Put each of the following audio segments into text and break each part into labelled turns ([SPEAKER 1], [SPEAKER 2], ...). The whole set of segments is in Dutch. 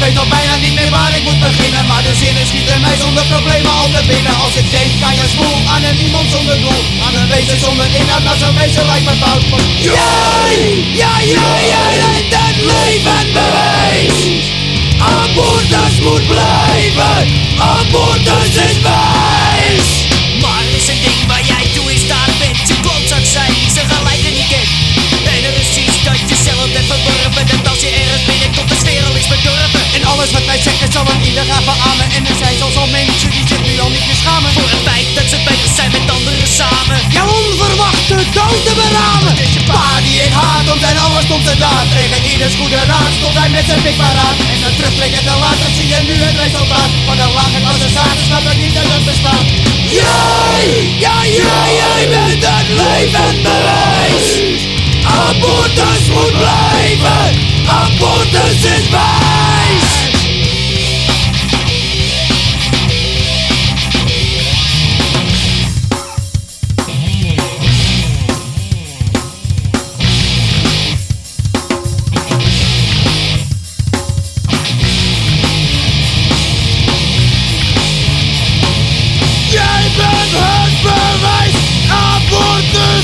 [SPEAKER 1] Ik weet al bijna niet meer waar ik moet beginnen. Maar de zinnen schieten mij zonder problemen al te binnen. Als ik denk aan je spoel, aan een iemand zonder doel. Aan een wezen zonder inhoud, maar zo'n wezen lijkt me fout. Maar...
[SPEAKER 2] Jij, ja, jij, jij leidt het leven bewijs. Abortus moet blijven, abortus is bij.
[SPEAKER 1] open is je pa die ik haat, om zijn alles komt te daad Tegen ieders goede raad stond hij met zijn pik paraat En zijn te laat, dan zie je nu het resultaat. Van de laag een lage zaten snap ik niet dat het bestaat.
[SPEAKER 2] Jij, ja jij, jij bent het levend bewijs. Abortus moet blijven, abortus is bij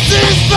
[SPEAKER 2] This is